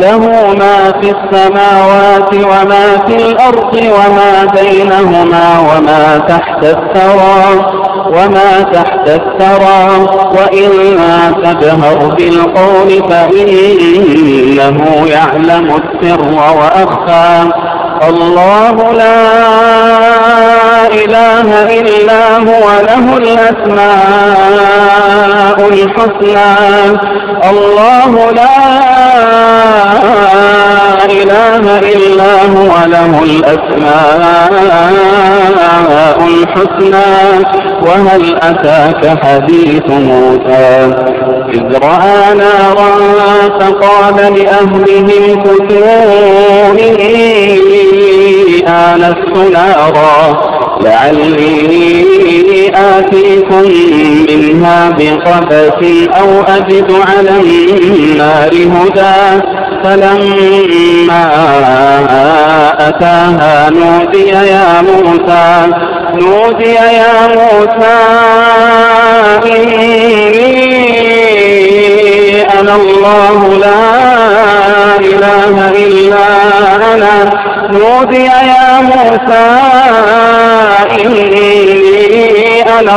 له ما في السماوات وما في الأرض وما بينهما وما تحت الثرى وما تحت الثرى وإن تجهر بالقول فإنه يعلم السر وأخفى الله لا إله إلا هو له الأسماء الحسنى الله لا إلا هو له الأسماء الحسنى وهل أتاك حديث موسى؟ إذ رأى نارا فقال لأهلهم كتوا آنست نارا لعلي آتيكم منها بقبس أو أجد على النار هدى. فلما أتاها نودي يا موسى نودي يا موسى إني أنا الله لا إله إلا أنا. نودي يا موسى إني أنا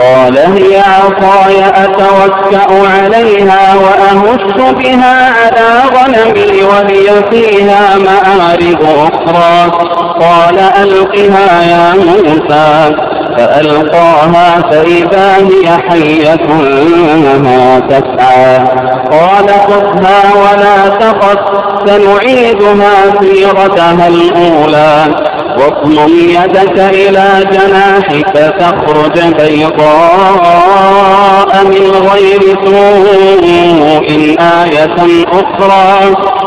قال هي عصاي أتوكأ عليها وأهش بها على غنمي وهي فيها مآرب أخرى. قال ألقها يا موسى. فألقاها فإذا هي حية تسعى. قال خذها ولا تخف سنعيدها سيرتها الأولى. واضمم يدك إلى جناحك تخرج بيضاء من غير سوء آية أخرى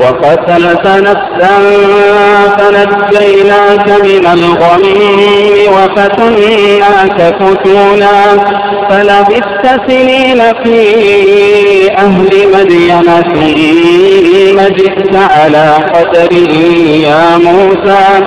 وقتلت نفسا فنجيناك من الغم وفتناك فتونا فلبثت سنين في أهل مدين ثم جئت على قدر يا موسى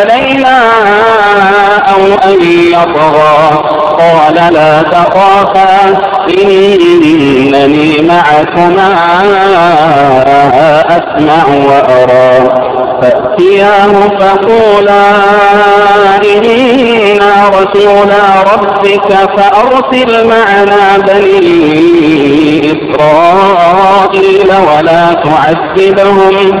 علينا أو أن يطغى. قال لا تخافا إنني معكما أسمع وأرى. فأتياه فقولا إنا رسولا ربك فأرسل معنا بني إسرائيل ولا تعذبهم.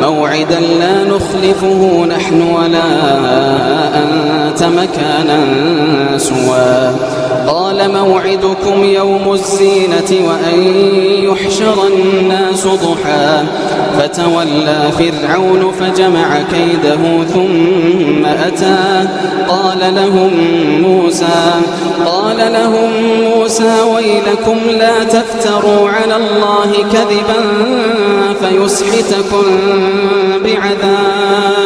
موعدا لا نخلفه نحن ولا أنت مكانا سوى. قال موعدكم يوم الزينة وأن يحشر الناس ضحى. فتولى فرعون فجمع كيده ثم أتى. قال لهم موسى قال لهم موسى ويلكم لا تفتروا على الله كذبا فيسحتكم بعذاب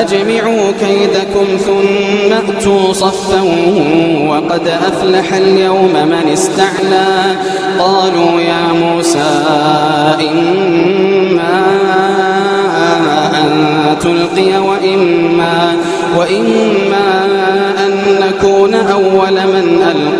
فأجمعوا كيدكم ثم أتوا صفا وقد أفلح اليوم من استعلى. قالوا يا موسى إما أن تلقي وإما, وإما أن نكون أول من ألقى.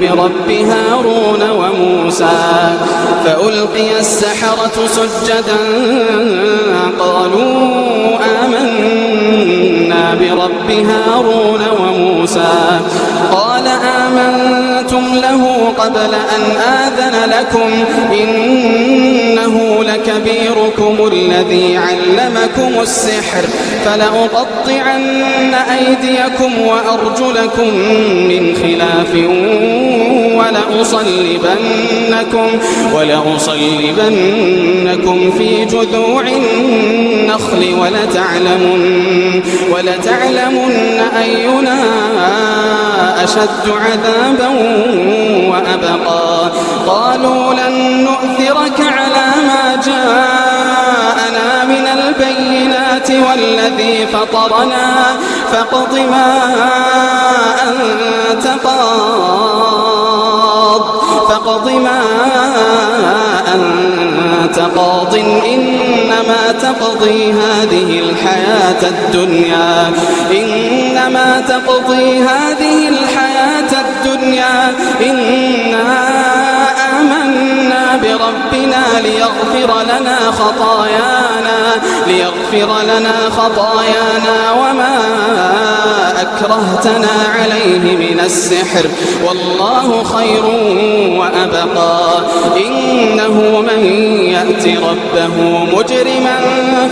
برب هارون وموسى فألقي السحرة سجدا قالوا آمنا برب هارون وموسى قال له قبل أن آذن لكم إنه لكبيركم الذي علمكم السحر فلأقطعن أيديكم وأرجلكم من خلاف ولأصلبنكم, ولأصلبنكم في جذوع النخل ولتعلمن, ولتعلمن أينا أشد عذابا وأبقى. قالوا لن نؤثرك على ما جاءنا من البينات والذي فطرنا. فاقض ما أنت قاض فاقض ما أنت قاض إنما تقضي هذه الحياة الدنيا إنما تقضي هذه الحياة الدنيا إنا آمنا بربنا ليغفر لنا خطايانا ليغفر لنا خطايانا وما أكرهتنا عليه من السحر. والله خير وأبقى. إنه من يأت ربه مجرما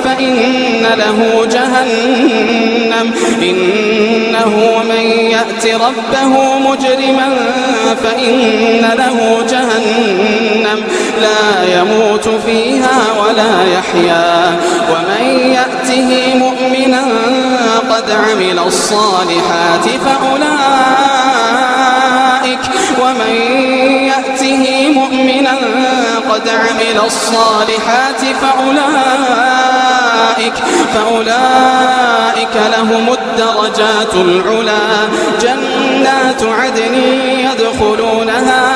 فإن له جهنم. إنه من يأت ربه مجرما فإن له جهنم. لا يموت فيها ولا يحيا. ومن يأته مؤمنا قد عمل الصالحات فأولئك. ومن يأته مؤمنا قد عمل الصالحات فأولئك. فأولئك لهم الدرجات العلا. جنات عدن يدخلونها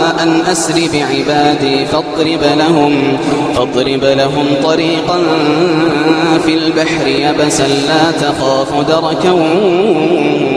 أن أسر بعبادي فاضرب لهم, فاضرب لهم طريقا في البحر يبسا لا تخاف دركا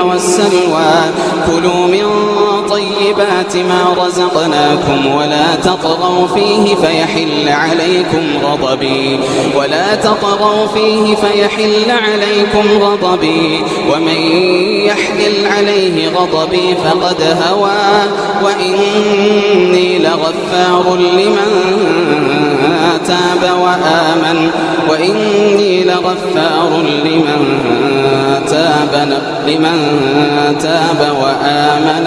والسلوى كلوا من طيبات ما رزقناكم ولا تطغوا فيه فيحل عليكم غضبي. ولا تطغوا فيه فيحل عليكم غضبي. ومن يحلل عليه غضبي فقد هوى. وإني لغفار لمن تاب وآمن. وإني لغفار لمن تاب لمن تاب وآمن.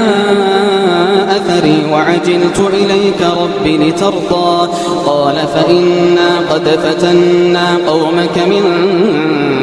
أثري وعجلت إليك رب لترضى. قال فإنا قد فتنا قومك من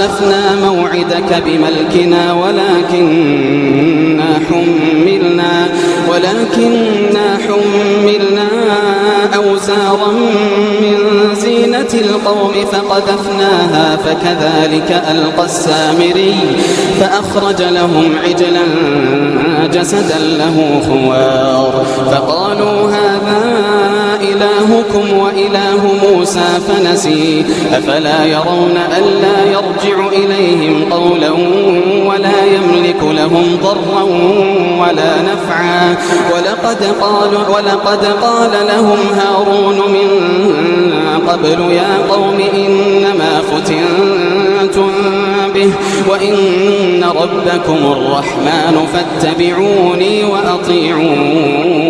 أخلفنا موعدك بملكنا ولكننا حملنا ولكننا حملنا أوزارا من زينة القوم فقذفناها فكذلك ألقى السامري فأخرج لهم عجلا جسدا له خوار فقالوا هذا إلهكم وإله موسى فنسي. أفلا يرون ألا يرجع إليهم قولا ولا يملك لهم ضرا ولا نفعا. ولقد قال, ولقد قال لهم هارون من قبل يا قوم إنما فتنتم به وإن ربكم الرحمن فاتبعوني وأطيعوا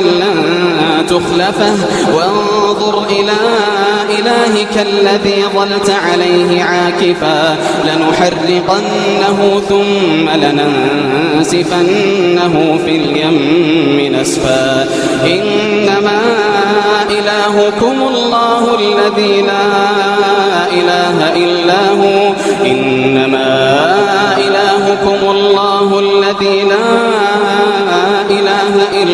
لن تخلفه. وانظر إلى إلهك الذي ظلت عليه عاكفا. لنحرقنه ثم لننسفنه في اليم نسفا. إنما إلهكم الله الذي لا إله إلا هو. إنما إلهكم الله الذي لا إله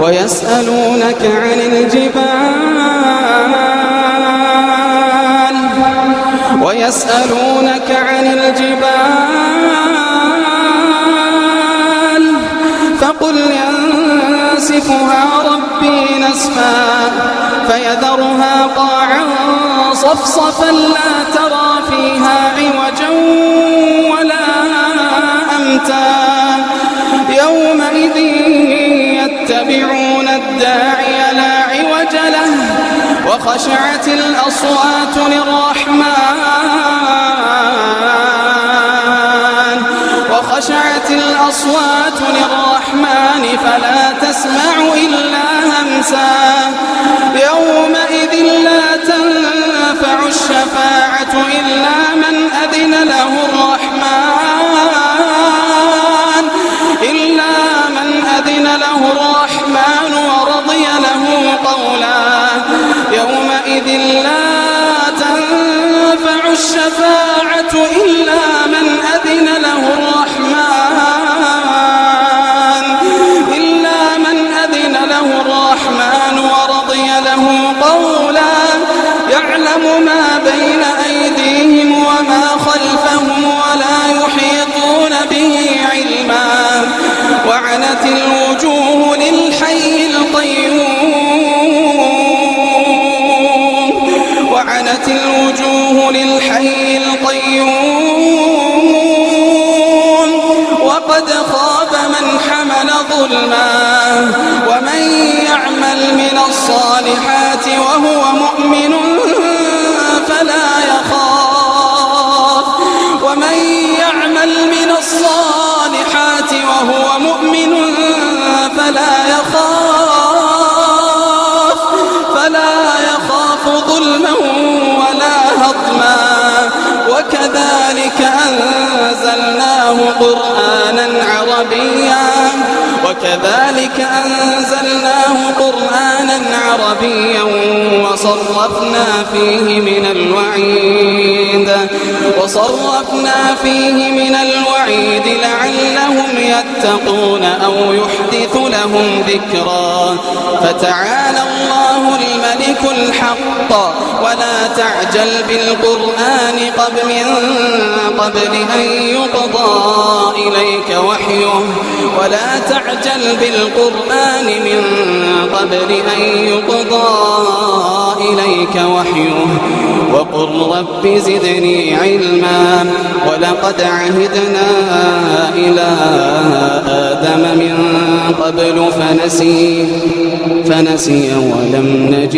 ويسألونك عن الجبال. ويسألونك عن الجبال. فقل ينسفها ربي نسفا. فيذرها قاعا صفصفا لا ترى فيها عوجا ولا يتبعون الداعي لا عوج له وخشعت الأصوات للرحمن وخشعت الأصوات للرحمن فلا تسمع إلا همسا. وعنت الوجوه للحي القيوم. وقد خاب من حمل ظلما. ومن يعمل من الصالحات وهو مؤمن ظلما ولا هضما وكذلك أنزلناه قرآنا عربيا وكذلك أنزلناه قرآنا عربيا وصرفنا فيه من الوعيد وصرفنا فيه من الوعيد لعلهم يتقون أو يحدث لهم ذكرا فتعالى الله الملك الحق ولا تعجل بالقرآن قبل من قبل أن يقضى إليك وحيه ولا تعجل بالقرآن من قبل أن يقضى إليك وحيه وقل رب زدني علما ولقد عهدنا إلى آدم من قبل فنسي فنسي ولم نجد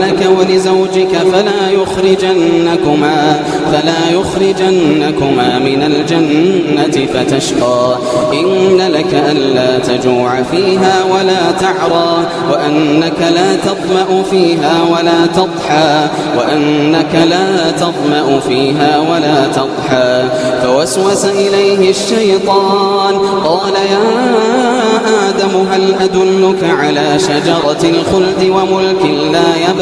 لك ولزوجك فلا يخرجنكما فلا يخرجنكما من الجنة فتشقى. إن لك ألا تجوع فيها ولا تعرى وأنك لا تظمأ فيها ولا تضحى وأنك لا تظمأ فيها ولا تضحى. فوسوس إليه الشيطان قال يا آدم هل أدلك على شجرة الخلد وملك لا يبلى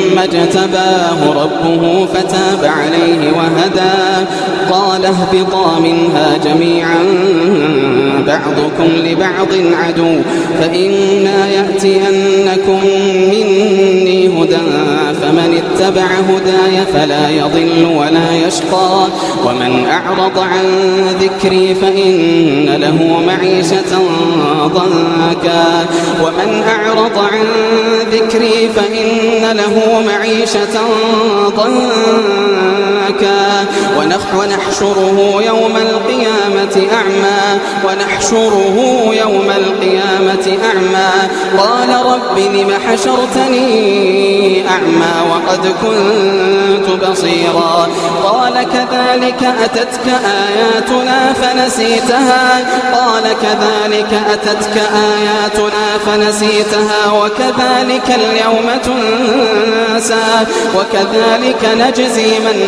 اجتباه ربه فتاب عليه وهدى. قال اهبطا منها جميعا بعضكم لبعض عدو فإنا يأتينكم مني هدى فمن اتبع هداي فلا يضل ولا يشقى. ومن أعرض عن ذكري فإن له معيشة ضنكا. ومن أعرض عن ذكري فإن له معيشة ضنكا. ونحشره يوم القيامة أعمى ونحشره يوم القيامة أعمى. قال رب لم حشرتني أعمى وقد كنت بصيرا. قال كذلك أتتك آياتنا فنسيتها. قال كذلك أتتك آياتنا فنسيتها. وكذلك اليوم تنسى. وكذلك نجزي من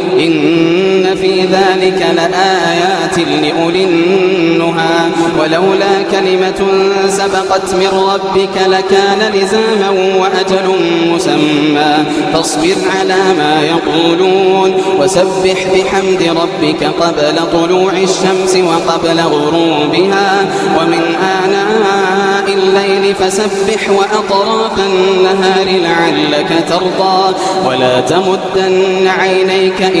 إن في ذلك لآيات لأولي النهى ولولا كلمة سبقت من ربك لكان لزاما وأجل مسمى. فاصبر على ما يقولون وسبح بحمد ربك قبل طلوع الشمس وقبل غروبها. ومن آناء الليل فسبح وأطراف النهار لعلك ترضى. ولا تمدن عينيك إلى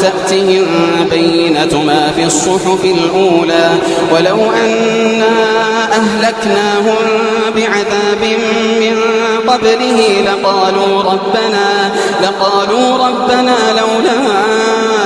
تأتهم بينة ما في الصحف الأولى ولو أنا أهلكناهم بعذاب من قبله لقالوا ربنا لقالوا ربنا لولا